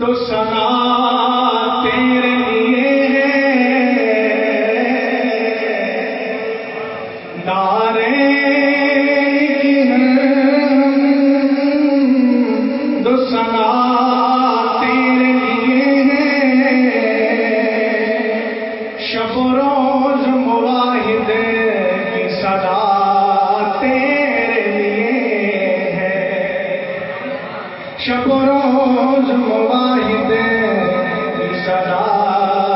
تو سنا تیرے لیے مواہدے سدا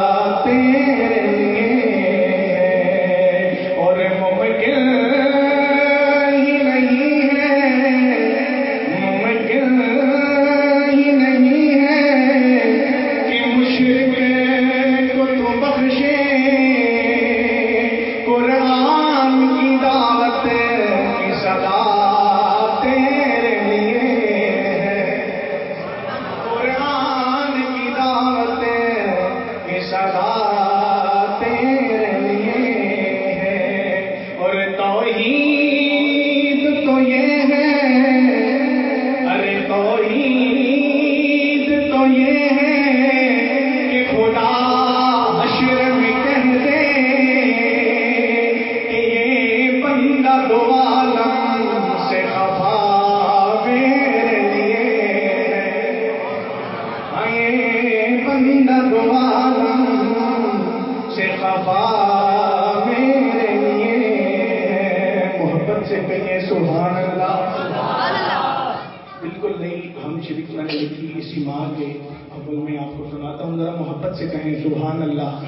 ہم شریف میں نے لکھی اسی ماں کے اول میں آپ کو سناتا ہوں ذرا محبت سے کہیں سبحان اللہ۔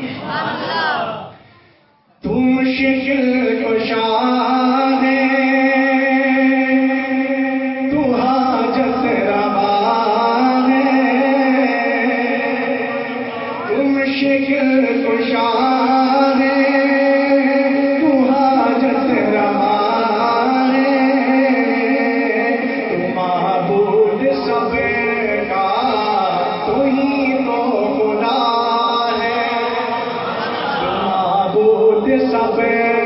تم شکل کشا ہے پہ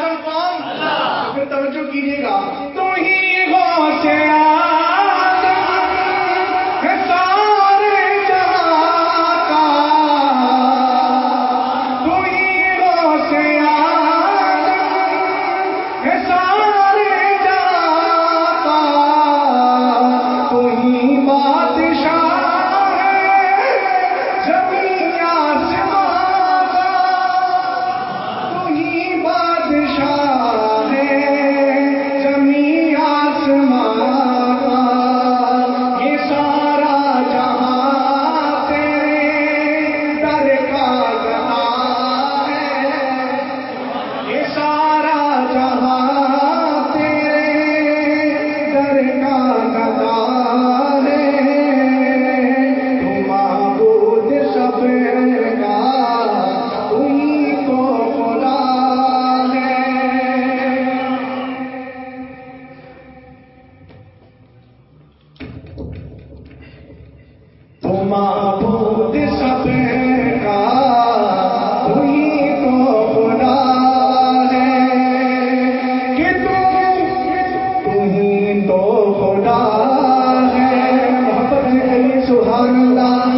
توجہ کیجیے گا۔ تو ہی غوث تو خدا ہے محبت علی سبحان اللہ۔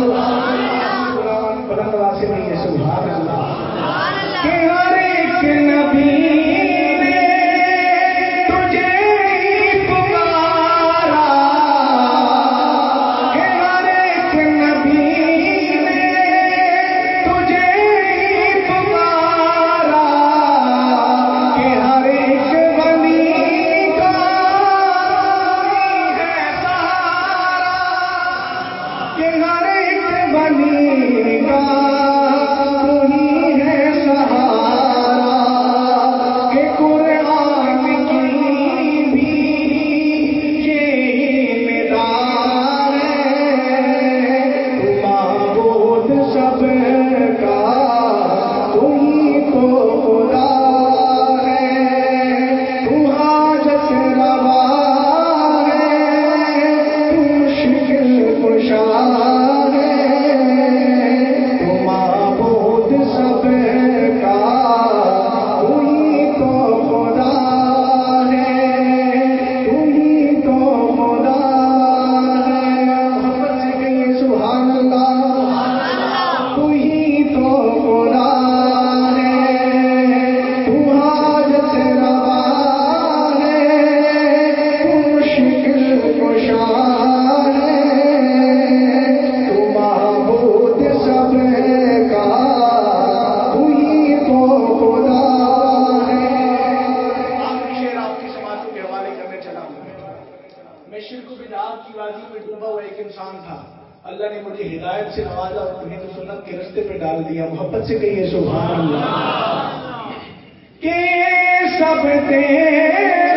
اللہ نے مجھے ہدایت سے نوازا اور تمہیں تو سنت کے رستے پہ ڈال دیا. محبت سے کہیے سبحان اللہ. کہ سب تیرا